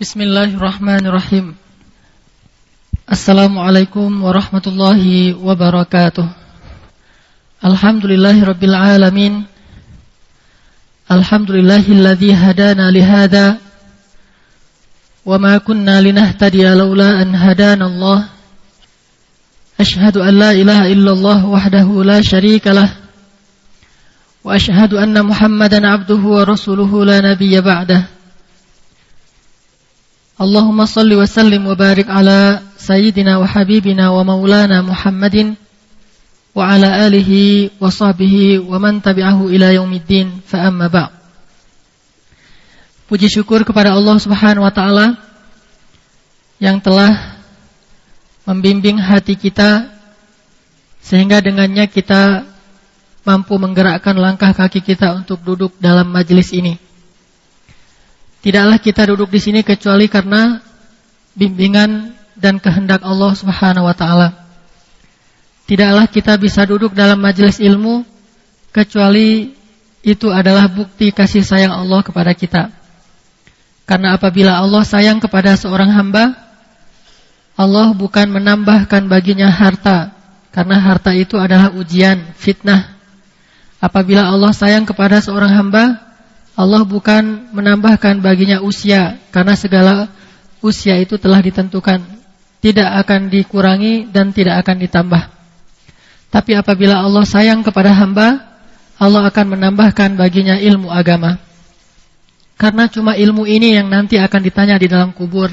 بسم الله الرحمن الرحيم السلام عليكم ورحمة الله وبركاته الحمد لله رب العالمين الحمد لله الذي هدانا لهذا وما كنا لنهتدي لولا أن هدانا الله أشهد أن لا إله إلا الله وحده لا شريك له وأشهد أن محمدا عبده ورسوله لا نبي بعده اللهم صل وسلم وبارك على سيدنا وحبيبنا ومولانا محمد وعلى آله وصحبه ومن تبعه إلى يوم الدين فأما بعد Puji syukur kepada Allah Subhanahu wa taala yang telah membimbing hati kita sehingga dengannya kita mampu menggerakkan langkah kaki kita untuk duduk dalam majelis ini. Tidaklah kita duduk di sini kecuali karena bimbingan dan kehendak Allah Subhanahu wa taala. Tidaklah kita bisa duduk dalam majelis ilmu kecuali itu adalah bukti kasih sayang Allah kepada kita. Karena apabila Allah sayang kepada seorang hamba, Allah bukan menambahkan baginya harta, karena harta itu adalah ujian, fitnah. Apabila Allah sayang kepada seorang hamba, Allah bukan menambahkan baginya usia karena segala usia itu telah ditentukan tidak akan dikurangi dan tidak akan ditambah. Tapi apabila Allah sayang kepada hamba, Allah akan menambahkan baginya ilmu agama. Karena cuma ilmu ini yang nanti akan ditanya di dalam kubur.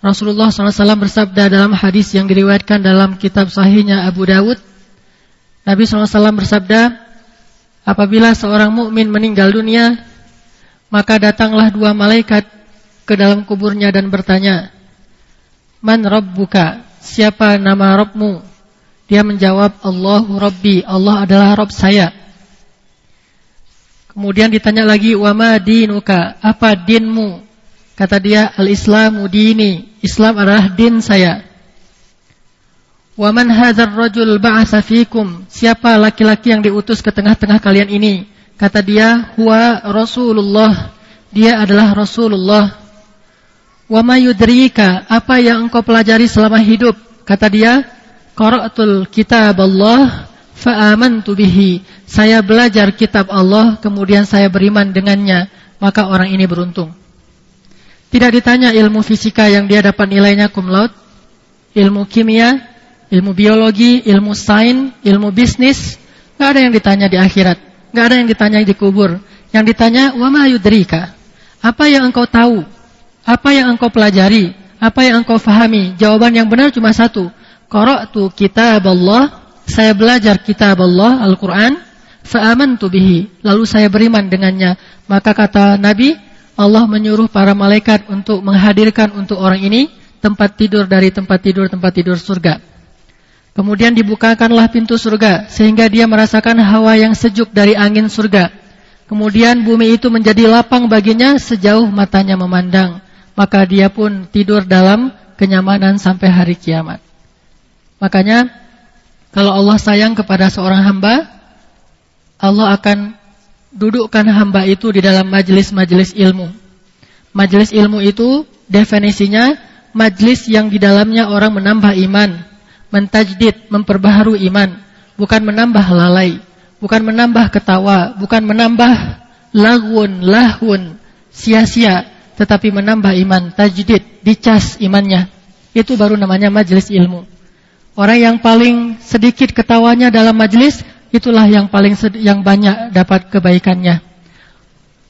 Rasulullah SAW bersabda dalam hadis yang diriwayatkan dalam kitab sahihnya Abu Dawud. Nabi SAW bersabda, Apabila seorang mukmin meninggal dunia, maka datanglah dua malaikat ke dalam kuburnya dan bertanya, "Man rabbuka? Siapa nama Rabbmu?" Dia menjawab, "Allahu Rabbi, Allah adalah Rabb saya." Kemudian ditanya lagi, "Wa ma dinuka? Apa dinmu?" Kata dia, "Al-Islamu dini." Islam adalah din saya. Wa man hadzal rajul ba'atsa fikum? Siapa laki-laki yang diutus ke tengah-tengah kalian ini? Kata dia, huwa Rasulullah. Dia adalah Rasulullah. Wa yudrika? Apa yang engkau pelajari selama hidup? Kata dia, qara'tul kitab Allah fa amantu bihi. Saya belajar kitab Allah kemudian saya beriman dengannya, maka orang ini beruntung. Tidak ditanya ilmu fisika yang dia dapat nilainya cum laude, ilmu kimia, ilmu biologi, ilmu sains, ilmu bisnis, nggak ada yang ditanya di akhirat, nggak ada yang ditanya di kubur. Yang ditanya, wama yudrika, apa yang engkau tahu, apa yang engkau pelajari, apa yang engkau fahami? Jawaban yang benar cuma satu. Qara'tu kitab Allah, saya belajar kitab Allah, Al-Quran, fa'amantu bihi, lalu saya beriman dengannya. Maka kata Nabi, Allah menyuruh para malaikat untuk menghadirkan untuk orang ini tempat tidur dari tempat tidur-tempat tidur surga. Kemudian dibukakanlah pintu surga sehingga dia merasakan hawa yang sejuk dari angin surga. Kemudian bumi itu menjadi lapang baginya sejauh matanya memandang. Maka dia pun tidur dalam kenyamanan sampai hari kiamat. Makanya kalau Allah sayang kepada seorang hamba, Allah akan dudukkan hamba itu di dalam majelis-majelis ilmu. Majelis ilmu itu definisinya majelis yang di dalamnya orang menambah iman, mentajdid, memperbaharui iman, bukan menambah lalai, bukan menambah ketawa, bukan menambah lagun, lahun, sia-sia, tetapi menambah iman, tajdid, dicas imannya. Itu baru namanya majelis ilmu. Orang yang paling sedikit ketawanya dalam majelis, itulah yang paling yang banyak dapat kebaikannya.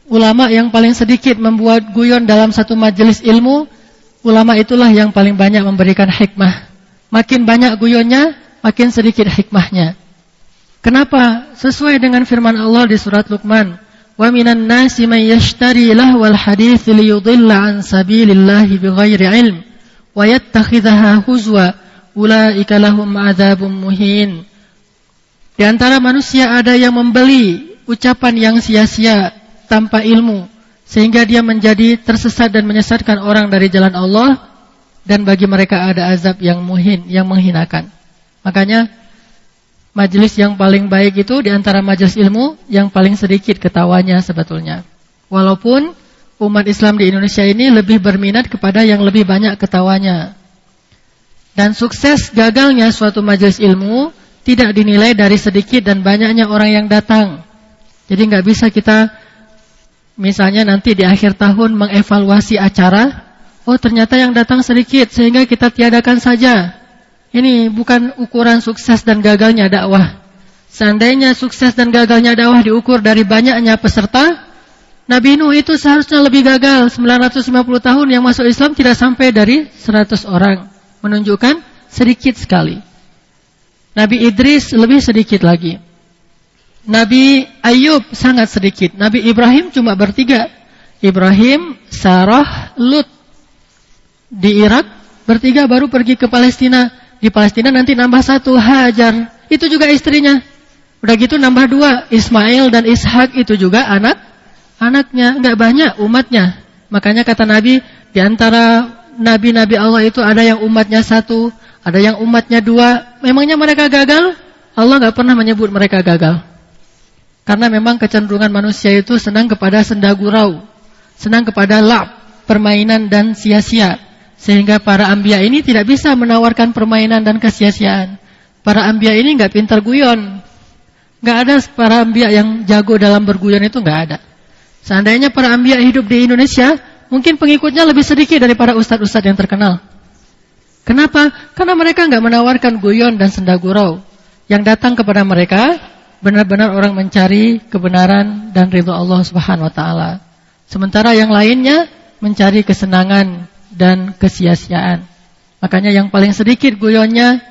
Ulama yang paling sedikit membuat guyon dalam satu majelis ilmu, ulama itulah yang paling banyak memberikan hikmah. Makin banyak guyonnya, makin sedikit hikmahnya. Kenapa? Sesuai dengan firman Allah di surat Luqman. Wa minan nasi man yashtari lahwal hadits liyudilla an sabilillahi bighairi ilm wa yattakhidhaha huzwa ulaika lahum adzabun muhin. Di antara manusia ada yang membeli ucapan yang sia-sia tanpa ilmu sehingga dia menjadi tersesat dan menyesatkan orang dari jalan Allah dan bagi mereka ada azab yang muhin, yang menghinakan. Makanya majelis yang paling baik itu di antara majelis ilmu yang paling sedikit ketawanya sebetulnya. Walaupun umat Islam di Indonesia ini lebih berminat kepada yang lebih banyak ketawanya. Dan sukses gagalnya suatu majelis ilmu tidak dinilai dari sedikit dan banyaknya orang yang datang. Jadi nggak bisa kita misalnya nanti di akhir tahun mengevaluasi acara, oh ternyata yang datang sedikit sehingga kita tiadakan saja. Ini bukan ukuran sukses dan gagalnya dakwah. Seandainya sukses dan gagalnya dakwah diukur dari banyaknya peserta, Nabi Nuh itu seharusnya lebih gagal 950 tahun yang masuk Islam tidak sampai dari 100 orang menunjukkan sedikit sekali. Nabi Idris lebih sedikit lagi. Nabi Ayub sangat sedikit. Nabi Ibrahim cuma bertiga. Ibrahim, Sarah, Lut. Di Irak bertiga baru pergi ke Palestina. Di Palestina nanti nambah satu Hajar. Itu juga istrinya. Udah gitu nambah dua Ismail dan Ishak itu juga anak anaknya. Enggak banyak umatnya. Makanya kata Nabi di antara nabi-nabi Allah itu ada yang umatnya satu, ada yang umatnya dua. Memangnya mereka gagal? Allah nggak pernah menyebut mereka gagal. Karena memang kecenderungan manusia itu senang kepada senda gurau, senang kepada lab, permainan dan sia-sia. Sehingga para ambia ini tidak bisa menawarkan permainan dan kesia-siaan. Para ambia ini nggak pintar guyon. nggak ada para ambia yang jago dalam berguyon itu nggak ada. Seandainya para ambia hidup di Indonesia, Mungkin pengikutnya lebih sedikit daripada ustadz-ustadz yang terkenal. Kenapa? Karena mereka nggak menawarkan guyon dan senda gurau. Yang datang kepada mereka benar-benar orang mencari kebenaran dan ridho Allah Subhanahu wa taala. Sementara yang lainnya mencari kesenangan dan kesia-siaan. Makanya yang paling sedikit guyonnya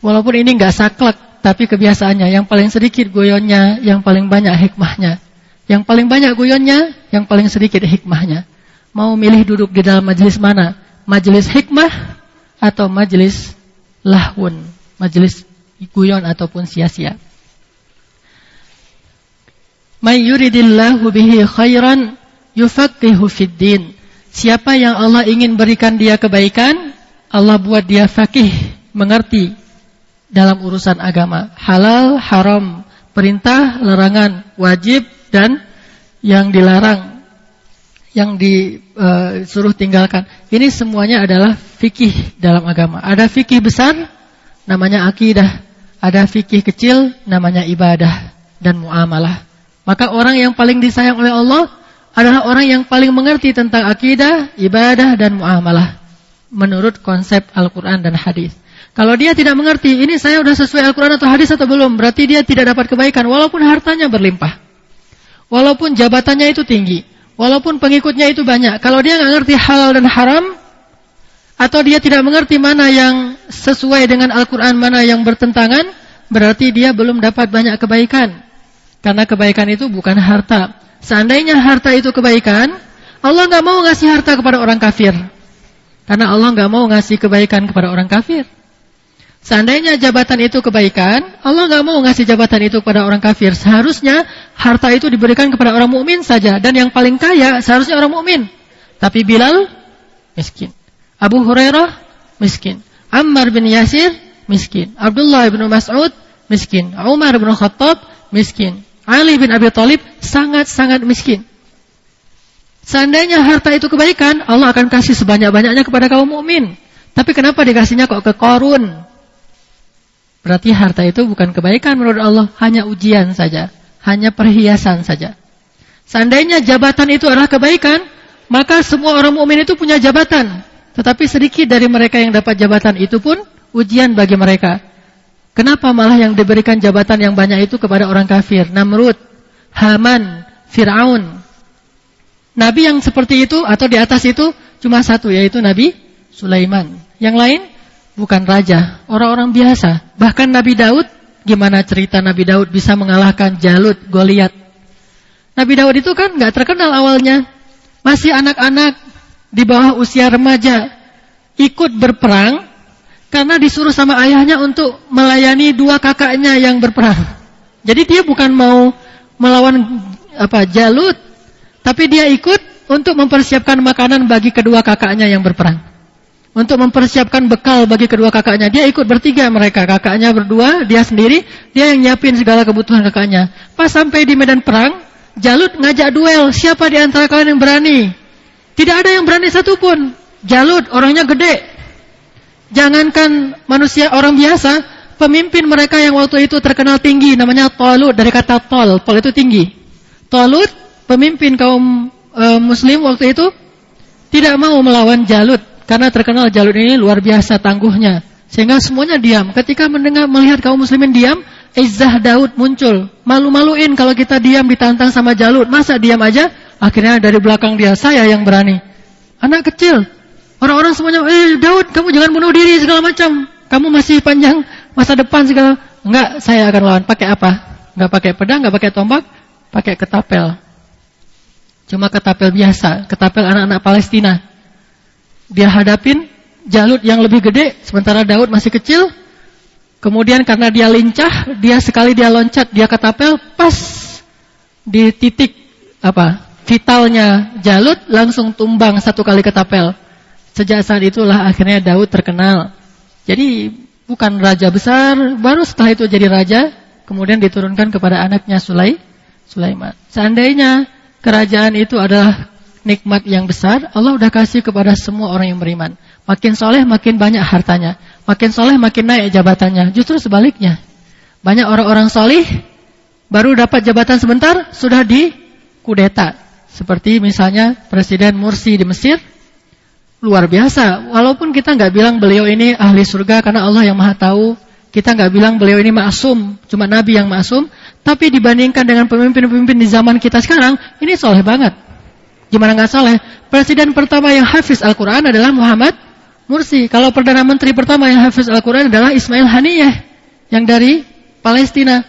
walaupun ini nggak saklek tapi kebiasaannya yang paling sedikit guyonnya, yang paling banyak hikmahnya. Yang paling banyak guyonnya, yang paling sedikit hikmahnya mau milih duduk di dalam majelis mana? Majelis hikmah atau majelis lahun, majelis guyon ataupun sia-sia. May yuridillahu bihi khairan yufaqihu fid din. Siapa yang Allah ingin berikan dia kebaikan, Allah buat dia fakih, mengerti dalam urusan agama. Halal, haram, perintah, larangan, wajib dan yang dilarang yang disuruh eh, tinggalkan. Ini semuanya adalah fikih dalam agama. Ada fikih besar namanya akidah, ada fikih kecil namanya ibadah dan muamalah. Maka orang yang paling disayang oleh Allah adalah orang yang paling mengerti tentang akidah, ibadah dan muamalah menurut konsep Al-Qur'an dan hadis. Kalau dia tidak mengerti, ini saya sudah sesuai Al-Quran atau hadis atau belum, berarti dia tidak dapat kebaikan, walaupun hartanya berlimpah. Walaupun jabatannya itu tinggi. Walaupun pengikutnya itu banyak, kalau dia nggak ngerti halal dan haram, atau dia tidak mengerti mana yang sesuai dengan Al-Quran, mana yang bertentangan, berarti dia belum dapat banyak kebaikan. Karena kebaikan itu bukan harta. Seandainya harta itu kebaikan, Allah nggak mau ngasih harta kepada orang kafir. Karena Allah nggak mau ngasih kebaikan kepada orang kafir. Seandainya jabatan itu kebaikan, Allah nggak mau ngasih jabatan itu kepada orang kafir. Seharusnya harta itu diberikan kepada orang mukmin saja dan yang paling kaya seharusnya orang mukmin. Tapi Bilal miskin. Abu Hurairah miskin. Ammar bin Yasir miskin. Abdullah bin Mas'ud miskin. Umar bin Khattab miskin. Ali bin Abi Thalib sangat-sangat miskin. Seandainya harta itu kebaikan, Allah akan kasih sebanyak-banyaknya kepada kaum mukmin. Tapi kenapa dikasihnya kok ke Korun? Berarti harta itu bukan kebaikan menurut Allah, hanya ujian saja, hanya perhiasan saja. Seandainya jabatan itu adalah kebaikan, maka semua orang mukmin itu punya jabatan. Tetapi sedikit dari mereka yang dapat jabatan itu pun ujian bagi mereka. Kenapa malah yang diberikan jabatan yang banyak itu kepada orang kafir? Namrud, Haman, Fir'aun. Nabi yang seperti itu atau di atas itu cuma satu yaitu Nabi Sulaiman. Yang lain bukan raja, orang-orang biasa. Bahkan Nabi Daud, gimana cerita Nabi Daud bisa mengalahkan Jalut, Goliat? Nabi Daud itu kan nggak terkenal awalnya, masih anak-anak di bawah usia remaja, ikut berperang karena disuruh sama ayahnya untuk melayani dua kakaknya yang berperang. Jadi dia bukan mau melawan apa Jalut, tapi dia ikut untuk mempersiapkan makanan bagi kedua kakaknya yang berperang untuk mempersiapkan bekal bagi kedua kakaknya. Dia ikut bertiga mereka, kakaknya berdua, dia sendiri, dia yang nyiapin segala kebutuhan kakaknya. Pas sampai di medan perang, Jalut ngajak duel, siapa di antara kalian yang berani? Tidak ada yang berani satupun. Jalut orangnya gede. Jangankan manusia orang biasa, pemimpin mereka yang waktu itu terkenal tinggi namanya Talut dari kata tol. Tol itu tinggi. Talut pemimpin kaum e, muslim waktu itu tidak mau melawan Jalut karena terkenal Jalut ini luar biasa tangguhnya. Sehingga semuanya diam. Ketika mendengar melihat kaum muslimin diam, Izzah Daud muncul. Malu-maluin kalau kita diam ditantang sama Jalut. Masa diam aja? Akhirnya dari belakang dia, saya yang berani. Anak kecil. Orang-orang semuanya, eh Daud kamu jangan bunuh diri segala macam. Kamu masih panjang masa depan segala. Enggak, saya akan lawan. Pakai apa? Enggak pakai pedang, enggak pakai tombak, pakai ketapel. Cuma ketapel biasa, ketapel anak-anak Palestina. Dia hadapin Jalut yang lebih gede, sementara Daud masih kecil, Kemudian karena dia lincah, dia sekali dia loncat, dia ketapel pas di titik apa vitalnya Jalut langsung tumbang satu kali ketapel. Sejak saat itulah akhirnya Daud terkenal. Jadi bukan raja besar, baru setelah itu jadi raja, kemudian diturunkan kepada anaknya Sulai, Sulaiman. Seandainya kerajaan itu adalah nikmat yang besar, Allah udah kasih kepada semua orang yang beriman. Makin soleh makin banyak hartanya. Makin soleh makin naik jabatannya. Justru sebaliknya. Banyak orang-orang soleh baru dapat jabatan sebentar sudah di kudeta. Seperti misalnya Presiden Mursi di Mesir. Luar biasa. Walaupun kita nggak bilang beliau ini ahli surga karena Allah yang maha tahu. Kita nggak bilang beliau ini maksum. Cuma Nabi yang maksum. Tapi dibandingkan dengan pemimpin-pemimpin di zaman kita sekarang. Ini soleh banget. Gimana nggak soleh? Presiden pertama yang hafiz Al-Quran adalah Muhammad Mursi. Kalau Perdana Menteri pertama yang hafiz Al-Quran adalah Ismail Haniyeh. Yang dari Palestina.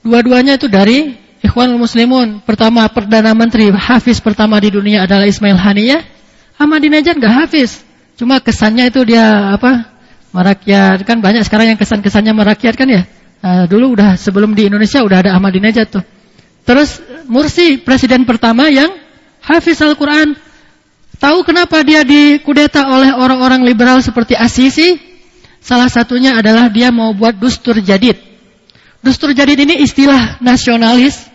Dua-duanya itu dari Ikhwanul Muslimun. Pertama Perdana Menteri hafiz pertama di dunia adalah Ismail Haniyeh. Ahmadinejad gak hafiz. Cuma kesannya itu dia apa? Merakyat. Kan banyak sekarang yang kesan-kesannya merakyat kan ya. Nah, dulu udah sebelum di Indonesia udah ada Ahmadinejad tuh. Terus Mursi presiden pertama yang hafiz Al-Quran Tahu kenapa dia dikudeta oleh orang-orang liberal seperti Asisi? Salah satunya adalah dia mau buat dustur jadid. Dustur jadid ini istilah nasionalis,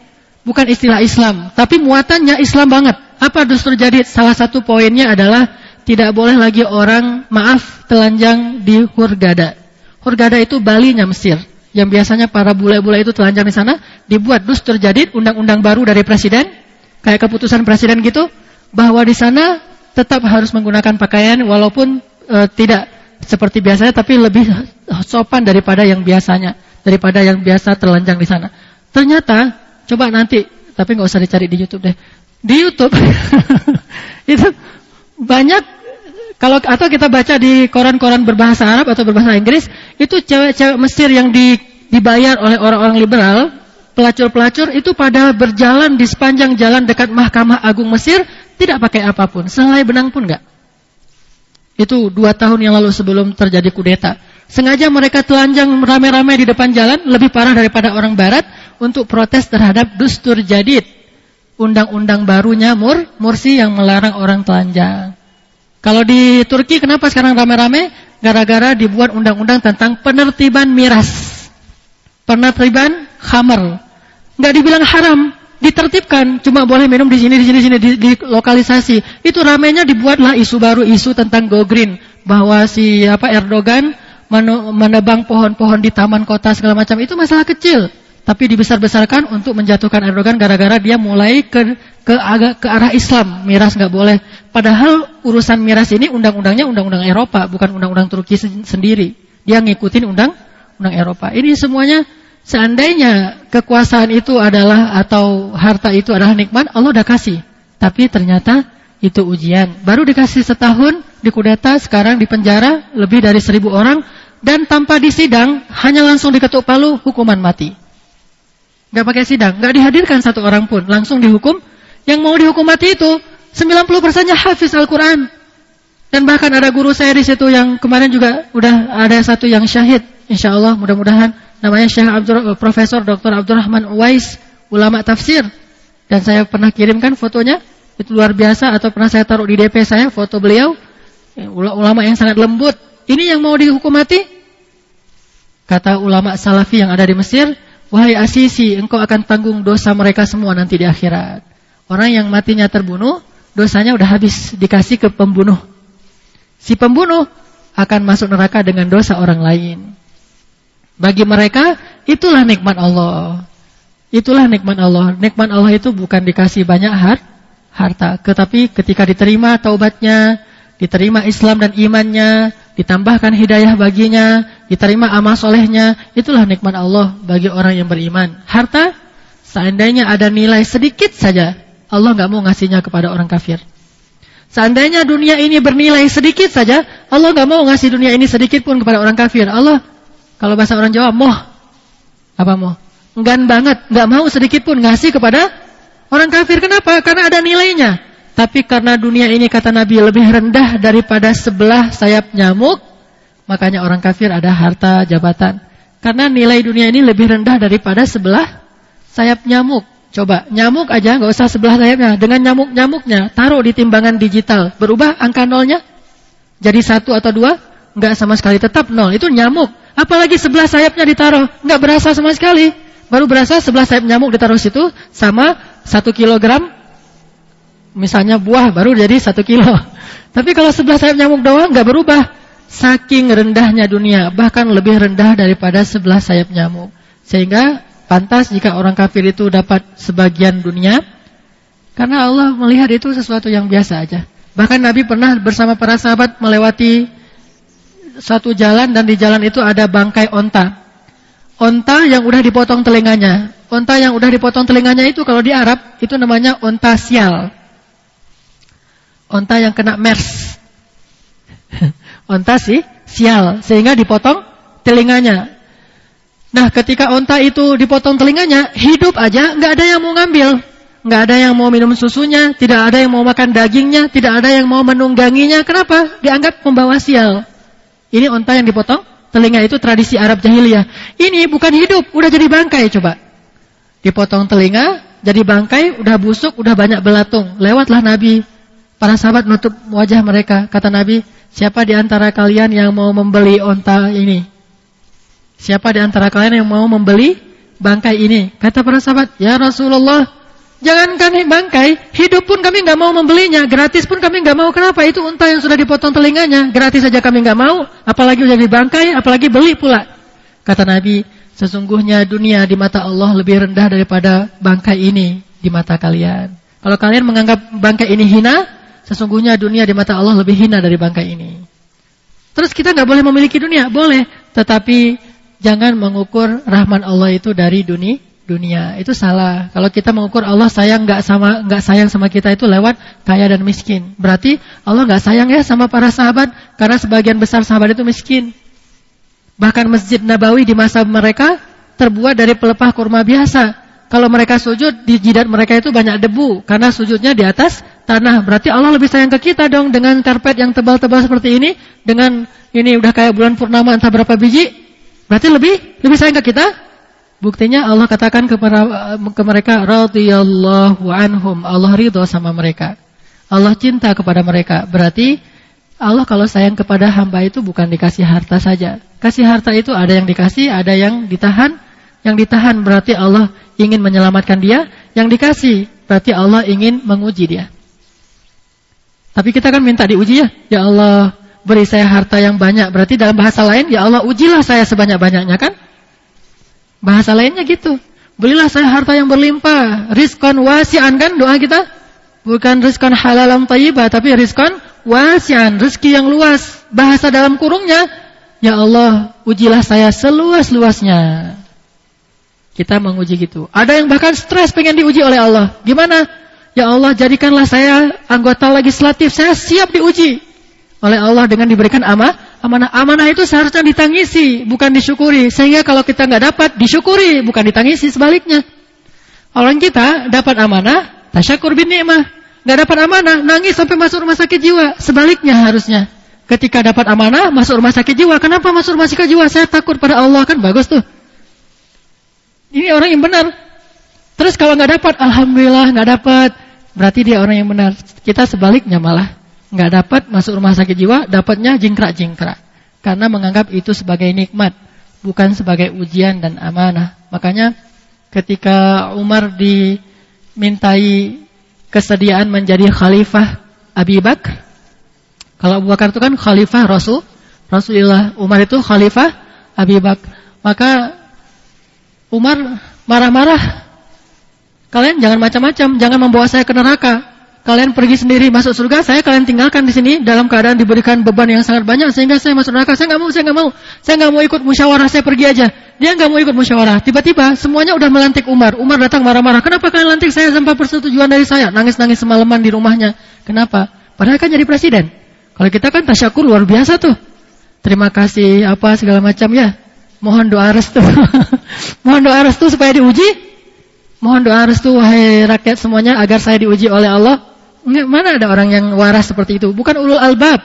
bukan istilah Islam. Tapi muatannya Islam banget. Apa dustur jadid? Salah satu poinnya adalah tidak boleh lagi orang, maaf, telanjang di Hurgada. Hurgada itu Balinya Mesir. Yang biasanya para bule-bule itu telanjang di sana. Dibuat dustur jadid, undang-undang baru dari presiden. Kayak keputusan presiden gitu. Bahwa di sana tetap harus menggunakan pakaian walaupun e, tidak seperti biasanya tapi lebih sopan daripada yang biasanya, daripada yang biasa telanjang di sana. Ternyata coba nanti tapi nggak usah dicari di YouTube deh. Di YouTube itu banyak kalau atau kita baca di koran-koran berbahasa Arab atau berbahasa Inggris, itu cewek-cewek Mesir yang di, dibayar oleh orang-orang liberal, pelacur-pelacur itu pada berjalan di sepanjang jalan dekat Mahkamah Agung Mesir tidak pakai apa pun, selai benang pun enggak. Itu dua tahun yang lalu sebelum terjadi kudeta. Sengaja mereka telanjang rame-rame di depan jalan, lebih parah daripada orang barat, untuk protes terhadap dustur jadid. Undang-undang barunya Mur, Mursi yang melarang orang telanjang. Kalau di Turki kenapa sekarang rame-rame? Gara-gara dibuat undang-undang tentang penertiban miras. Penertiban khamar. Enggak dibilang haram, ditertibkan, cuma boleh minum di sini, di sini, di sini, di, di lokalisasi. Itu ramenya dibuatlah isu baru, isu tentang go green, bahwa si apa Erdogan menebang pohon-pohon di taman kota segala macam itu masalah kecil, tapi dibesar-besarkan untuk menjatuhkan Erdogan gara-gara dia mulai ke ke agak ke arah Islam, miras nggak boleh. Padahal urusan miras ini undang-undangnya undang-undang Eropa, bukan undang-undang Turki sendiri. Dia ngikutin undang-undang Eropa. Ini semuanya Seandainya kekuasaan itu adalah atau harta itu adalah nikmat, Allah udah kasih. Tapi ternyata itu ujian. Baru dikasih setahun, dikudeta, sekarang di penjara lebih dari seribu orang dan tanpa disidang, hanya langsung diketuk palu hukuman mati. Gak pakai sidang, gak dihadirkan satu orang pun, langsung dihukum. Yang mau dihukum mati itu 90 persennya hafiz Al-Quran. Dan bahkan ada guru saya di situ yang kemarin juga udah ada satu yang syahid. Insya Allah mudah-mudahan namanya Syekh Abdur, Profesor Dr. Abdurrahman Uwais, ulama tafsir. Dan saya pernah kirimkan fotonya, itu luar biasa atau pernah saya taruh di DP saya foto beliau, ya, ulama yang sangat lembut. Ini yang mau dihukum mati? Kata ulama salafi yang ada di Mesir, Wahai Asisi, engkau akan tanggung dosa mereka semua nanti di akhirat. Orang yang matinya terbunuh, dosanya udah habis dikasih ke pembunuh. Si pembunuh akan masuk neraka dengan dosa orang lain. Bagi mereka, itulah nikmat Allah. Itulah nikmat Allah. Nikmat Allah itu bukan dikasih banyak harta, tetapi ketika diterima taubatnya, diterima Islam dan imannya, ditambahkan hidayah baginya, diterima amal solehnya, itulah nikmat Allah bagi orang yang beriman. Harta, seandainya ada nilai sedikit saja, Allah nggak mau ngasihnya kepada orang kafir. Seandainya dunia ini bernilai sedikit saja, Allah nggak mau ngasih dunia ini sedikit pun kepada orang kafir. Allah, kalau bahasa orang Jawa, moh, apa moh? Enggan banget, nggak mau sedikit pun ngasih kepada orang kafir. Kenapa? Karena ada nilainya. Tapi karena dunia ini kata Nabi lebih rendah daripada sebelah sayap nyamuk, makanya orang kafir ada harta, jabatan. Karena nilai dunia ini lebih rendah daripada sebelah sayap nyamuk. Coba, nyamuk aja nggak usah sebelah sayapnya. Dengan nyamuk-nyamuknya, taruh di timbangan digital. Berubah angka nolnya? Jadi satu atau dua? Nggak sama sekali, tetap nol. Itu nyamuk. Apalagi sebelah sayapnya ditaruh. Nggak berasa sama sekali. Baru berasa sebelah sayap nyamuk ditaruh situ sama satu kilogram misalnya buah baru jadi satu kilo. Tapi kalau sebelah sayap nyamuk doang nggak berubah. Saking rendahnya dunia, bahkan lebih rendah daripada sebelah sayap nyamuk. Sehingga pantas jika orang kafir itu dapat sebagian dunia, karena Allah melihat itu sesuatu yang biasa aja. Bahkan Nabi pernah bersama para sahabat melewati satu jalan dan di jalan itu ada bangkai onta. Onta yang udah dipotong telinganya. Onta yang udah dipotong telinganya itu kalau di Arab itu namanya onta sial. Onta yang kena MERS. onta sih sial sehingga dipotong telinganya. Nah, ketika onta itu dipotong telinganya, hidup aja nggak ada yang mau ngambil. nggak ada yang mau minum susunya, tidak ada yang mau makan dagingnya, tidak ada yang mau menungganginya. Kenapa? Dianggap pembawa sial. Ini onta yang dipotong telinga itu tradisi Arab jahiliyah. Ini bukan hidup, udah jadi bangkai coba. Dipotong telinga, jadi bangkai, udah busuk, udah banyak belatung. Lewatlah Nabi Para sahabat menutup wajah mereka. Kata Nabi, siapa di antara kalian yang mau membeli onta ini? Siapa di antara kalian yang mau membeli bangkai ini? Kata para sahabat, ya Rasulullah, jangankan bangkai, hidup pun kami nggak mau membelinya, gratis pun kami nggak mau. Kenapa? Itu unta yang sudah dipotong telinganya, gratis saja kami nggak mau, apalagi udah bangkai, apalagi beli pula. Kata Nabi, sesungguhnya dunia di mata Allah lebih rendah daripada bangkai ini di mata kalian. Kalau kalian menganggap bangkai ini hina, Sesungguhnya dunia di mata Allah lebih hina dari bangkai ini. Terus kita nggak boleh memiliki dunia, boleh, tetapi jangan mengukur rahman Allah itu dari dunia. Dunia itu salah. Kalau kita mengukur Allah sayang nggak sama nggak sayang sama kita itu lewat kaya dan miskin. Berarti Allah nggak sayang ya sama para sahabat karena sebagian besar sahabat itu miskin. Bahkan Masjid Nabawi di masa mereka terbuat dari pelepah kurma biasa. Kalau mereka sujud di jidat mereka itu banyak debu karena sujudnya di atas tanah. Berarti Allah lebih sayang ke kita dong dengan karpet yang tebal-tebal seperti ini, dengan ini udah kayak bulan purnama entah berapa biji. Berarti lebih lebih sayang ke kita. Buktinya Allah katakan kepada ke mereka radhiyallahu anhum. Allah ridho sama mereka. Allah cinta kepada mereka. Berarti Allah kalau sayang kepada hamba itu bukan dikasih harta saja. Kasih harta itu ada yang dikasih, ada yang ditahan. Yang ditahan berarti Allah ingin menyelamatkan dia, yang dikasih berarti Allah ingin menguji dia. Tapi kita kan minta diuji ya. Ya Allah, beri saya harta yang banyak. Berarti dalam bahasa lain, ya Allah ujilah saya sebanyak-banyaknya kan? Bahasa lainnya gitu. Belilah saya harta yang berlimpah. Rizkon wasian kan doa kita? Bukan rizkon halalam tayyibah, tapi rizkon wasian. Rizki yang luas. Bahasa dalam kurungnya, Ya Allah, ujilah saya seluas-luasnya. Kita menguji gitu. Ada yang bahkan stres pengen diuji oleh Allah. Gimana? Ya Allah jadikanlah saya anggota legislatif, saya siap diuji oleh Allah dengan diberikan amanah. Amanah amanah itu seharusnya ditangisi, bukan disyukuri. Sehingga kalau kita nggak dapat, disyukuri, bukan ditangisi sebaliknya. Orang kita dapat amanah, tasyakur bin nikmah. Nggak dapat amanah, nangis sampai masuk rumah sakit jiwa. Sebaliknya harusnya. Ketika dapat amanah, masuk rumah sakit jiwa. Kenapa masuk rumah sakit jiwa? Saya takut pada Allah kan bagus tuh. Ini orang yang benar. Terus kalau nggak dapat, alhamdulillah nggak dapat. Berarti dia orang yang benar. Kita sebaliknya malah nggak dapat masuk rumah sakit jiwa, dapatnya jingkrak-jingkrak. Karena menganggap itu sebagai nikmat, bukan sebagai ujian dan amanah. Makanya ketika Umar dimintai kesediaan menjadi khalifah Abi Bakar. Kalau Abu Bakar itu kan khalifah Rasul, Rasulullah. Umar itu khalifah Abi Bakar. Maka Umar marah-marah. Kalian jangan macam-macam, jangan membawa saya ke neraka. Kalian pergi sendiri masuk surga, saya kalian tinggalkan di sini dalam keadaan diberikan beban yang sangat banyak sehingga saya masuk neraka. Saya nggak mau, saya nggak mau, saya nggak mau ikut musyawarah, saya pergi aja. Dia nggak mau ikut musyawarah. Tiba-tiba semuanya udah melantik Umar. Umar datang marah-marah. Kenapa kalian lantik saya tanpa persetujuan dari saya? Nangis-nangis semalaman di rumahnya. Kenapa? Padahal kan jadi presiden. Kalau kita kan tasyakur luar biasa tuh. Terima kasih apa segala macam ya. Mohon doa restu. Mohon doa restu supaya diuji. Mohon doa restu wahai rakyat semuanya agar saya diuji oleh Allah Mana ada orang yang waras seperti itu? Bukan ulul albab.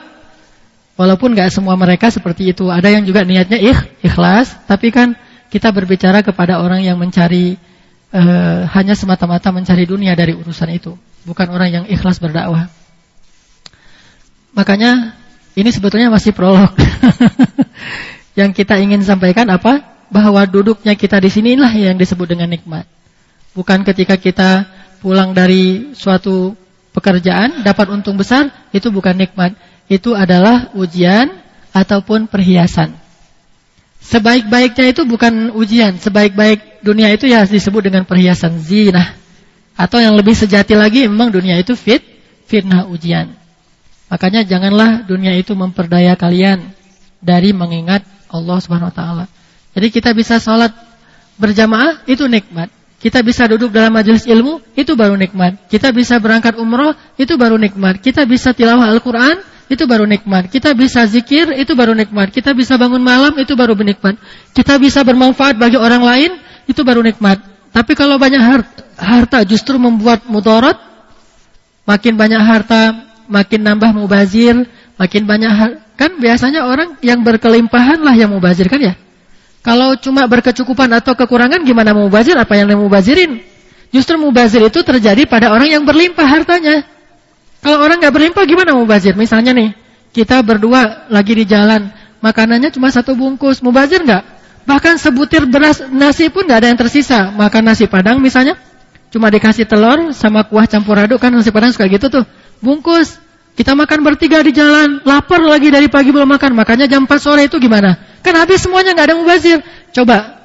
Walaupun gak semua mereka seperti itu. Ada yang juga niatnya ikh, ikhlas. Tapi kan kita berbicara kepada orang yang mencari uh, hanya semata-mata mencari dunia dari urusan itu. Bukan orang yang ikhlas berdakwah. Makanya ini sebetulnya masih prolog. yang kita ingin sampaikan apa? Bahwa duduknya kita di sinilah yang disebut dengan nikmat. Bukan ketika kita pulang dari suatu pekerjaan, dapat untung besar, itu bukan nikmat. Itu adalah ujian ataupun perhiasan. Sebaik-baiknya itu bukan ujian. Sebaik-baik dunia itu ya disebut dengan perhiasan zina. Atau yang lebih sejati lagi memang dunia itu fit, fitnah ujian. Makanya janganlah dunia itu memperdaya kalian dari mengingat Allah Subhanahu wa taala. Jadi kita bisa sholat berjamaah itu nikmat. Kita bisa duduk dalam majelis ilmu, itu baru nikmat. Kita bisa berangkat umroh, itu baru nikmat. Kita bisa tilawah Al-Quran, itu baru nikmat. Kita bisa zikir, itu baru nikmat. Kita bisa bangun malam, itu baru bernikmat. Kita bisa bermanfaat bagi orang lain, itu baru nikmat. Tapi kalau banyak harta justru membuat mudarat, makin banyak harta, makin nambah mubazir, makin banyak harta. Kan biasanya orang yang berkelimpahan lah yang mubazir kan ya? Kalau cuma berkecukupan atau kekurangan gimana mau mubazir? Apa yang mau mubazirin? Justru mubazir itu terjadi pada orang yang berlimpah hartanya. Kalau orang nggak berlimpah gimana mau mubazir? Misalnya nih, kita berdua lagi di jalan, makanannya cuma satu bungkus, mubazir nggak? Bahkan sebutir beras nasi pun nggak ada yang tersisa. Makan nasi padang misalnya, cuma dikasih telur sama kuah campur aduk kan nasi padang suka gitu tuh. Bungkus, kita makan bertiga di jalan, lapar lagi dari pagi belum makan, makanya jam 4 sore itu gimana? Kan habis semuanya nggak ada mubazir. Coba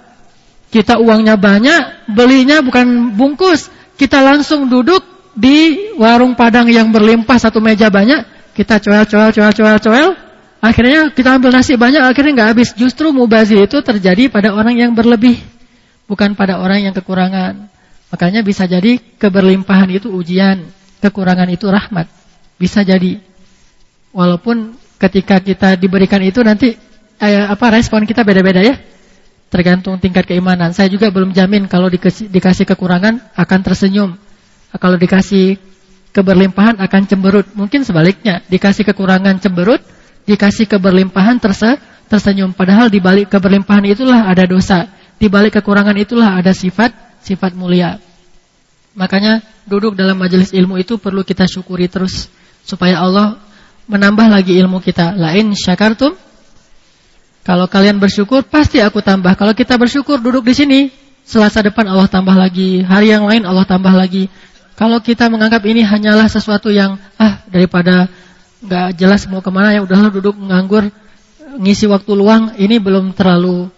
kita uangnya banyak, belinya bukan bungkus, kita langsung duduk di warung Padang yang berlimpah satu meja banyak, kita coel-coel coel-coel coel, akhirnya kita ambil nasi banyak, akhirnya nggak habis. Justru mubazir itu terjadi pada orang yang berlebih, bukan pada orang yang kekurangan. Makanya bisa jadi keberlimpahan itu ujian, kekurangan itu rahmat. Bisa jadi. Walaupun ketika kita diberikan itu nanti eh, apa respon kita beda-beda ya. Tergantung tingkat keimanan. Saya juga belum jamin kalau dikasih, dikasih kekurangan akan tersenyum. Kalau dikasih keberlimpahan akan cemberut. Mungkin sebaliknya, dikasih kekurangan cemberut, dikasih keberlimpahan terse, tersenyum. Padahal di balik keberlimpahan itulah ada dosa. Di balik kekurangan itulah ada sifat sifat mulia. Makanya duduk dalam majelis ilmu itu perlu kita syukuri terus supaya Allah menambah lagi ilmu kita. Lain syakartum kalau kalian bersyukur, pasti aku tambah. Kalau kita bersyukur duduk di sini, selasa depan Allah tambah lagi, hari yang lain Allah tambah lagi. Kalau kita menganggap ini hanyalah sesuatu yang ah daripada nggak jelas mau ke mana ya udahlah duduk nganggur ngisi waktu luang, ini belum terlalu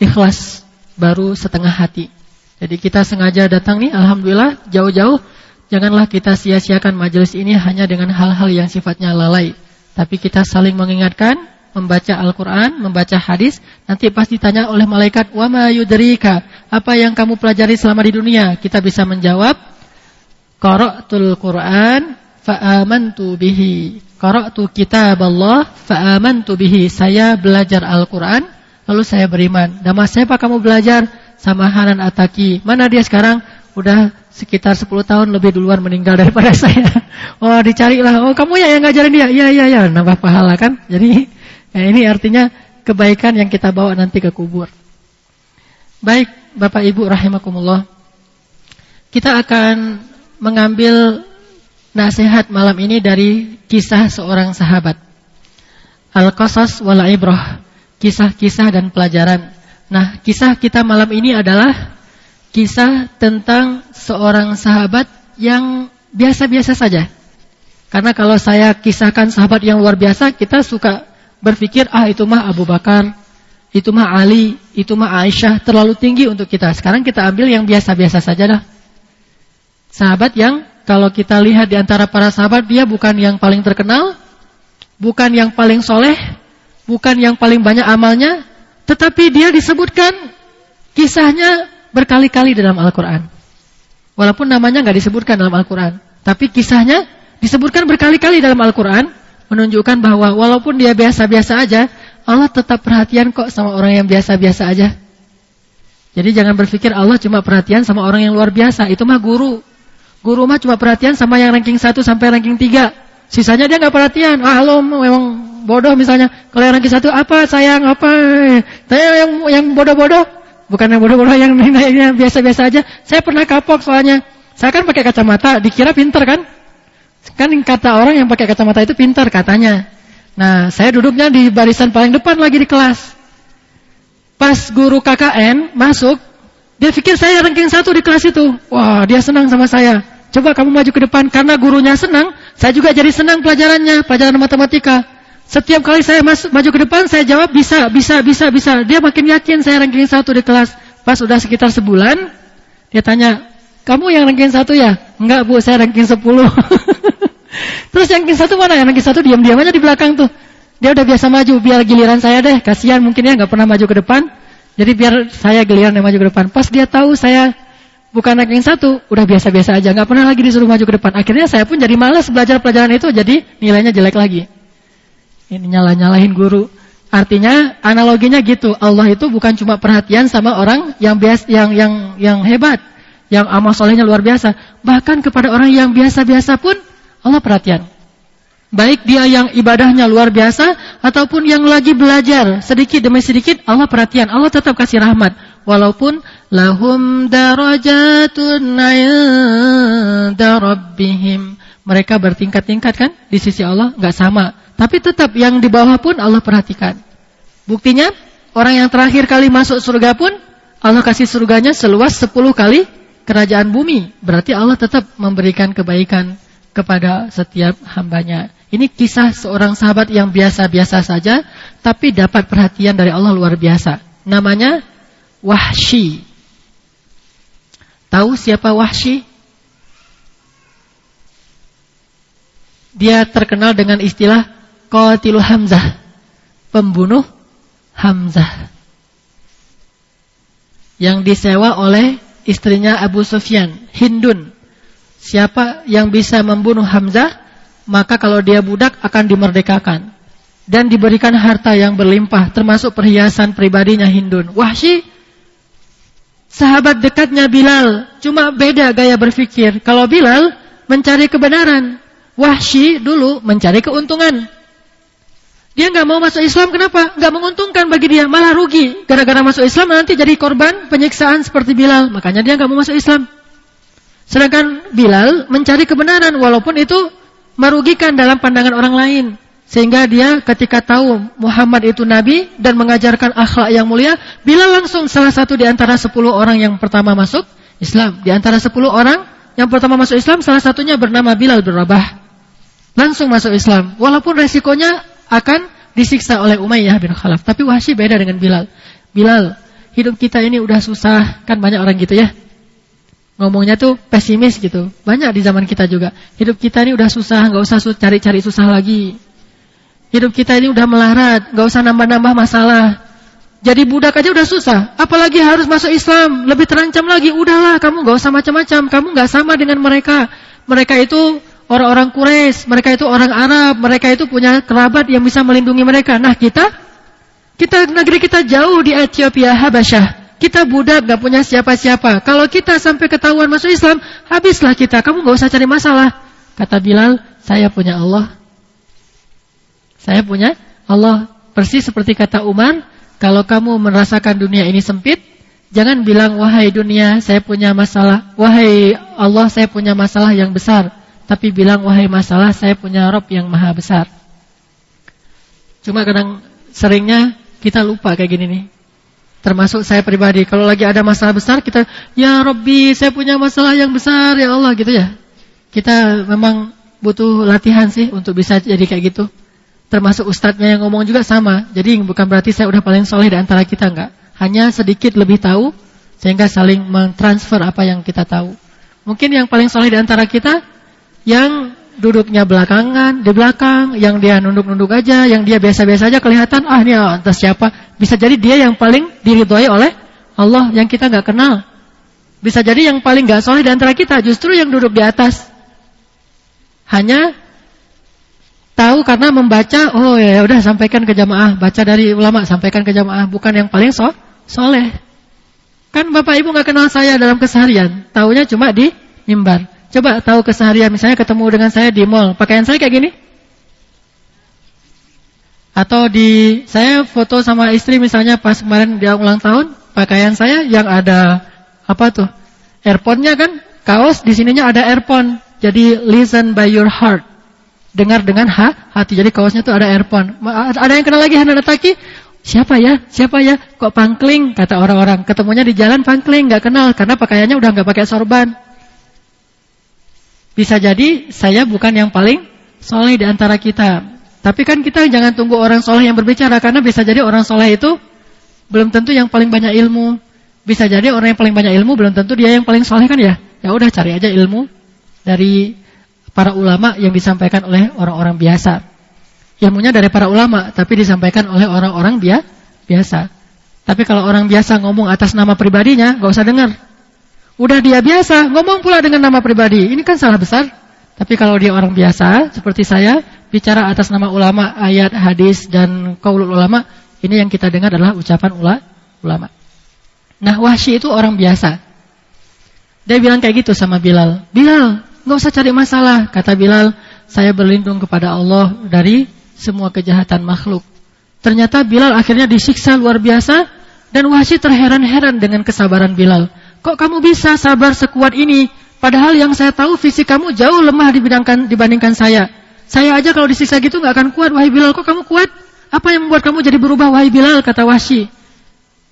ikhlas, baru setengah hati. Jadi kita sengaja datang nih, alhamdulillah jauh-jauh. Janganlah kita sia-siakan majelis ini hanya dengan hal-hal yang sifatnya lalai. Tapi kita saling mengingatkan membaca Al-Quran, membaca hadis, nanti pasti ditanya oleh malaikat, wa ma yudrika, apa yang kamu pelajari selama di dunia? Kita bisa menjawab, qara'tul Quran fa'amantu bihi. Qara'tu kitab Allah fa'amantu bihi. Saya belajar Al-Quran, lalu saya beriman. Nama siapa kamu belajar? Sama Hanan Ataki. Mana dia sekarang? Udah sekitar 10 tahun lebih duluan meninggal daripada saya. Oh dicarilah. Oh kamu ya yang ngajarin dia. Iya iya iya. Nambah pahala kan. Jadi Nah, ini artinya kebaikan yang kita bawa nanti ke kubur. Baik, Bapak Ibu rahimakumullah. Kita akan mengambil nasihat malam ini dari kisah seorang sahabat. Al-Qasas wal Ibrah. Kisah-kisah dan pelajaran. Nah, kisah kita malam ini adalah kisah tentang seorang sahabat yang biasa-biasa saja. Karena kalau saya kisahkan sahabat yang luar biasa, kita suka berpikir, ah itu mah Abu Bakar, itu mah Ali, itu mah Aisyah, terlalu tinggi untuk kita. Sekarang kita ambil yang biasa-biasa saja dah. Sahabat yang kalau kita lihat di antara para sahabat, dia bukan yang paling terkenal, bukan yang paling soleh, bukan yang paling banyak amalnya, tetapi dia disebutkan kisahnya berkali-kali dalam Al-Quran. Walaupun namanya nggak disebutkan dalam Al-Quran, tapi kisahnya disebutkan berkali-kali dalam Al-Quran menunjukkan bahwa walaupun dia biasa-biasa aja, Allah tetap perhatian kok sama orang yang biasa-biasa aja. Jadi jangan berpikir Allah cuma perhatian sama orang yang luar biasa, itu mah guru. Guru mah cuma perhatian sama yang ranking 1 sampai ranking 3. Sisanya dia nggak perhatian. Ah, lo memang bodoh misalnya. Kalau yang ranking 1 apa sayang apa? Saya yang yang bodoh-bodoh, bukan yang bodoh-bodoh yang biasa-biasa aja. Saya pernah kapok soalnya. Saya kan pakai kacamata, dikira pinter kan? Kan kata orang yang pakai kacamata itu pintar katanya. Nah, saya duduknya di barisan paling depan lagi di kelas. Pas guru KKN masuk, dia pikir saya ranking satu di kelas itu. Wah, dia senang sama saya. Coba kamu maju ke depan. Karena gurunya senang, saya juga jadi senang pelajarannya, pelajaran matematika. Setiap kali saya masuk maju ke depan, saya jawab bisa, bisa, bisa, bisa. Dia makin yakin saya ranking satu di kelas. Pas sudah sekitar sebulan, dia tanya, kamu yang ranking satu ya? Enggak bu, saya ranking sepuluh. Terus yang ranking satu mana? Yang ranking satu diam-diam aja di belakang tuh. Dia udah biasa maju, biar giliran saya deh. Kasihan mungkin ya nggak pernah maju ke depan. Jadi biar saya giliran yang maju ke depan. Pas dia tahu saya bukan ranking satu, udah biasa-biasa aja. nggak pernah lagi disuruh maju ke depan. Akhirnya saya pun jadi malas belajar pelajaran itu, jadi nilainya jelek lagi. Ini nyalah-nyalahin guru. Artinya analoginya gitu. Allah itu bukan cuma perhatian sama orang yang bias, yang yang yang hebat yang amal solehnya luar biasa. Bahkan kepada orang yang biasa-biasa pun Allah perhatian. Baik dia yang ibadahnya luar biasa ataupun yang lagi belajar sedikit demi sedikit Allah perhatian. Allah tetap kasih rahmat walaupun lahum darajatun 'inda rabbihim. Mereka bertingkat-tingkat kan di sisi Allah nggak sama, tapi tetap yang di bawah pun Allah perhatikan. Buktinya orang yang terakhir kali masuk surga pun Allah kasih surganya seluas 10 kali kerajaan bumi. Berarti Allah tetap memberikan kebaikan kepada setiap hambanya. Ini kisah seorang sahabat yang biasa-biasa saja, tapi dapat perhatian dari Allah luar biasa. Namanya Wahsy. Tahu siapa Wahsy? Dia terkenal dengan istilah Qatilul Hamzah. Pembunuh Hamzah. Yang disewa oleh istrinya Abu Sufyan, Hindun. Siapa yang bisa membunuh Hamzah, maka kalau dia budak akan dimerdekakan. Dan diberikan harta yang berlimpah, termasuk perhiasan pribadinya Hindun. Wahsy, sahabat dekatnya Bilal, cuma beda gaya berpikir. Kalau Bilal mencari kebenaran, Wahsy dulu mencari keuntungan. Dia nggak mau masuk Islam, kenapa? Nggak menguntungkan bagi dia, malah rugi. Gara-gara masuk Islam nanti jadi korban penyiksaan seperti Bilal. Makanya dia nggak mau masuk Islam. Sedangkan Bilal mencari kebenaran, walaupun itu merugikan dalam pandangan orang lain. Sehingga dia ketika tahu Muhammad itu Nabi dan mengajarkan akhlak yang mulia, Bilal langsung salah satu di antara sepuluh orang yang pertama masuk Islam. Di antara sepuluh orang yang pertama masuk Islam, salah satunya bernama Bilal bin. Langsung masuk Islam. Walaupun resikonya akan disiksa oleh Umayyah bin Khalaf. Tapi Wahsy beda dengan Bilal. Bilal, hidup kita ini udah susah, kan banyak orang gitu ya. Ngomongnya tuh pesimis gitu. Banyak di zaman kita juga. Hidup kita ini udah susah, nggak usah cari-cari susah lagi. Hidup kita ini udah melarat, nggak usah nambah-nambah masalah. Jadi budak aja udah susah, apalagi harus masuk Islam, lebih terancam lagi. Udahlah, kamu nggak usah macam-macam, kamu nggak sama dengan mereka. Mereka itu orang-orang Quraisy, mereka itu orang Arab, mereka itu punya kerabat yang bisa melindungi mereka. Nah kita, kita negeri kita jauh di Ethiopia, Habasyah. Kita budak, gak punya siapa-siapa. Kalau kita sampai ketahuan masuk Islam, habislah kita. Kamu gak usah cari masalah. Kata Bilal, saya punya Allah. Saya punya Allah. Persis seperti kata Umar, kalau kamu merasakan dunia ini sempit, jangan bilang, wahai dunia, saya punya masalah. Wahai Allah, saya punya masalah yang besar tapi bilang wahai masalah saya punya Rob yang maha besar. Cuma kadang seringnya kita lupa kayak gini nih. Termasuk saya pribadi. Kalau lagi ada masalah besar, kita, Ya Robbi, saya punya masalah yang besar, ya Allah, gitu ya. Kita memang butuh latihan sih untuk bisa jadi kayak gitu. Termasuk ustadznya yang ngomong juga sama. Jadi bukan berarti saya udah paling soleh di antara kita, enggak. Hanya sedikit lebih tahu, sehingga saling mentransfer apa yang kita tahu. Mungkin yang paling soleh di antara kita, yang duduknya belakangan, di belakang, yang dia nunduk-nunduk aja, yang dia biasa-biasa aja kelihatan, ah ini atas siapa. Bisa jadi dia yang paling diridhoi oleh Allah yang kita nggak kenal. Bisa jadi yang paling nggak soleh di antara kita justru yang duduk di atas. Hanya tahu karena membaca, oh ya udah sampaikan ke jamaah, baca dari ulama sampaikan ke jamaah, bukan yang paling so soleh. Kan bapak ibu nggak kenal saya dalam keseharian, tahunya cuma di mimbar. Coba tahu keseharian misalnya ketemu dengan saya di mall, pakaian saya kayak gini? Atau di saya foto sama istri misalnya pas kemarin dia ulang tahun, pakaian saya yang ada apa tuh? Earphone-nya kan kaos di sininya ada earphone. Jadi listen by your heart. Dengar dengan ha, hati. Jadi kaosnya tuh ada earphone. Ada yang kenal lagi Hana Taki? Siapa ya? Siapa ya? Kok pangkling? Kata orang-orang. Ketemunya di jalan pangkling, nggak kenal karena pakaiannya udah nggak pakai sorban. Bisa jadi saya bukan yang paling soleh di antara kita. Tapi kan kita jangan tunggu orang soleh yang berbicara. Karena bisa jadi orang soleh itu belum tentu yang paling banyak ilmu. Bisa jadi orang yang paling banyak ilmu belum tentu dia yang paling soleh kan ya. Ya udah cari aja ilmu dari para ulama yang disampaikan oleh orang-orang biasa. Ilmunya dari para ulama tapi disampaikan oleh orang-orang biasa. Tapi kalau orang biasa ngomong atas nama pribadinya, gak usah dengar. Udah dia biasa, ngomong pula dengan nama pribadi. Ini kan salah besar. Tapi kalau dia orang biasa, seperti saya, bicara atas nama ulama, ayat, hadis, dan kaulul ulama, ini yang kita dengar adalah ucapan ula, ulama. Nah, Wahsy itu orang biasa. Dia bilang kayak gitu sama Bilal. Bilal, nggak usah cari masalah. Kata Bilal, saya berlindung kepada Allah dari semua kejahatan makhluk. Ternyata Bilal akhirnya disiksa luar biasa, dan Wahsy terheran-heran dengan kesabaran Bilal. Kok kamu bisa sabar sekuat ini? Padahal yang saya tahu fisik kamu jauh lemah dibandingkan, dibandingkan saya. Saya aja kalau disiksa gitu nggak akan kuat. Wahai Bilal, kok kamu kuat? Apa yang membuat kamu jadi berubah? Wahai Bilal, kata Wahsy.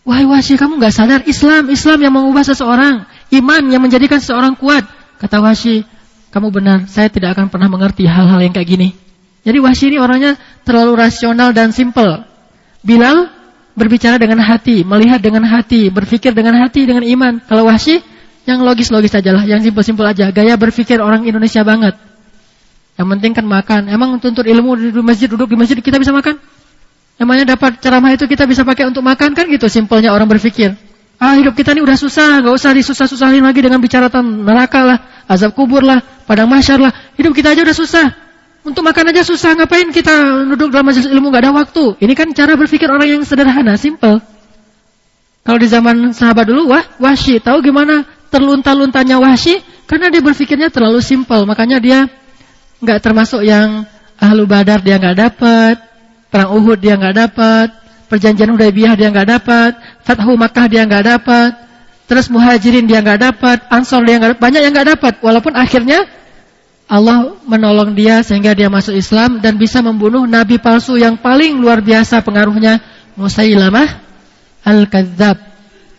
Wahai Wahsy, kamu nggak sadar Islam, Islam yang mengubah seseorang. Iman yang menjadikan seseorang kuat. Kata Wahsy, kamu benar, saya tidak akan pernah mengerti hal-hal yang kayak gini. Jadi Wahsy ini orangnya terlalu rasional dan simple. Bilal berbicara dengan hati, melihat dengan hati, berpikir dengan hati, dengan iman. Kalau wahsy, yang logis-logis saja lah, yang simpel-simpel aja. Gaya berpikir orang Indonesia banget. Yang penting kan makan. Emang tuntut ilmu di masjid, duduk di masjid kita bisa makan? Emangnya dapat ceramah itu kita bisa pakai untuk makan kan gitu simpelnya orang berpikir. Ah hidup kita ini udah susah, gak usah disusah-susahin lagi dengan bicara tentang neraka lah, azab kubur lah, padang masyar lah. Hidup kita aja udah susah. Untuk makan aja susah, ngapain kita duduk dalam majelis ilmu gak ada waktu? Ini kan cara berpikir orang yang sederhana, simple. Kalau di zaman sahabat dulu, wah, wahsy, tahu gimana terlunta-luntanya wahsy? Karena dia berpikirnya terlalu simple, makanya dia nggak termasuk yang ahlu badar dia nggak dapat, perang Uhud dia nggak dapat, perjanjian Hudaybiyah dia nggak dapat, Fathu Makkah dia nggak dapat, terus muhajirin dia nggak dapat, ansor dia nggak banyak yang nggak dapat, walaupun akhirnya Allah menolong dia sehingga dia masuk Islam dan bisa membunuh nabi palsu yang paling luar biasa pengaruhnya Musailamah Al-Kadzab.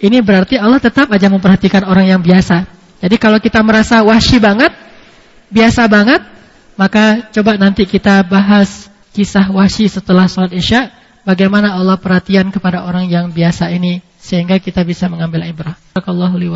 Ini berarti Allah tetap aja memperhatikan orang yang biasa. Jadi kalau kita merasa wahsy banget, biasa banget, maka coba nanti kita bahas kisah wahsy setelah sholat Isya, bagaimana Allah perhatian kepada orang yang biasa ini sehingga kita bisa mengambil ibrah. Barakallahu li